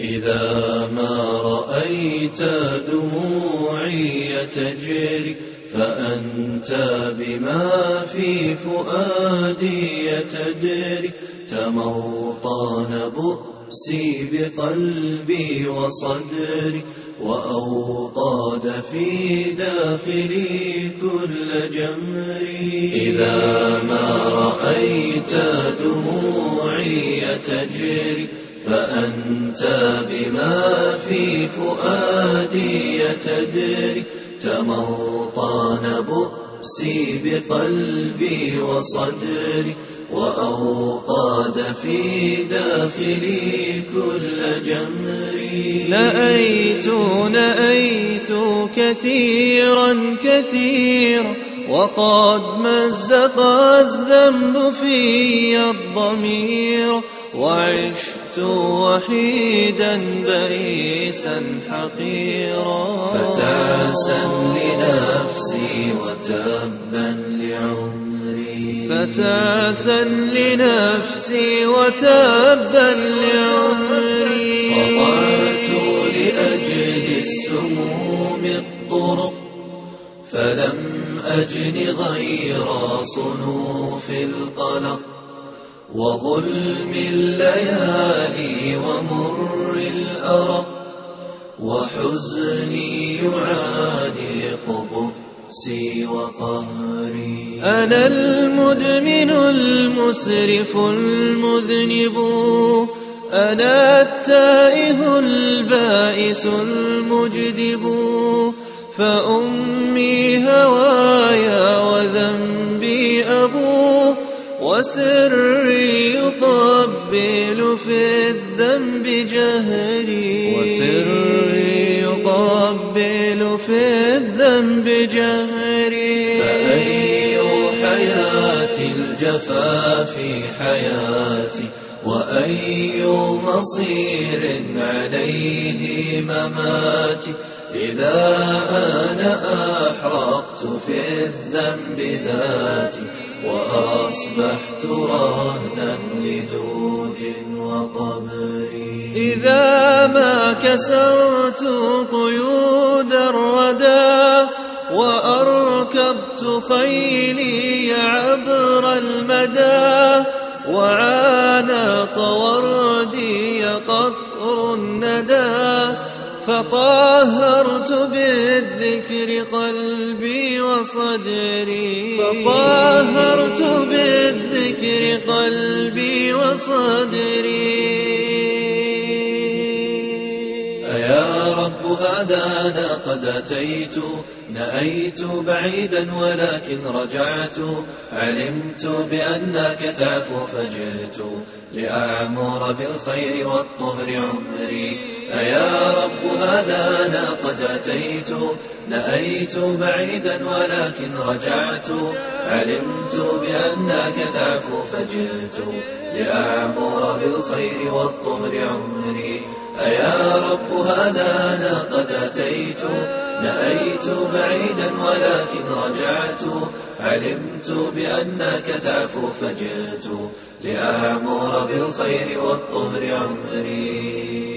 إذا ما رأيت دموعي تجري فأنت بما في فؤادي تدري تموطن بؤسي بقلبي وصدري وأوطاد في داخلي كل جمري إذا ما رأيت دموعي تجري فأنت بما في فؤادي تدري تموطن بؤسي بقلبي وصدري وأوقاد في داخلي كل جمري. لأيت نأيت كثيرا كثيرا وقد مزق الذنب في الضمير وعشت وحيدا بئيسا حقيرا. فتعسا لنفسي وتبا لعمري. فتعسا لنفسي وتبا لعمري. قطعت لأجل السموم الطرق. فلم أجن غير صنوف القلق وظلم الليالي ومر الأرق وحزني يعانق بؤسي وقهري أنا المدمن المسرف المذنب أنا التائه البائس المجدب. فأمي هوايا وذنبي أبو وسري يقبل في الذنب جهري. وسري يقبل في الذنب جهري. فأي حياة الجفا في حياتي. وأي مصير عليه مماتي إذا أنا أحرقت في الذنب ذاتي وأصبحت رهنا لدود وقبري إذا ما كسرت قيود الردى وأركبت خيلي عبر المدى وعانق وردي قطر الندى فطهرت بالذكر قلبي وصدري فطهرت بالذكر قلبي وصدري هدانا قد أتيت نأيت بعيدا ولكن رجعت. علمت بأنك تعفو فجئت لأعمر بالخير والطهر عمري. أيا رب هدانا قد أتيت نأيت بعيدا ولكن رجعت. علمت بأنك تعفو فجئت لأعمر بالخير والطهر عمري. أيا رب هدانا قد أتيت نأيت بعيدا ولكن رجعت. علمت بأنك تعفو فجئت لأعمر بالخير والطهر عمري.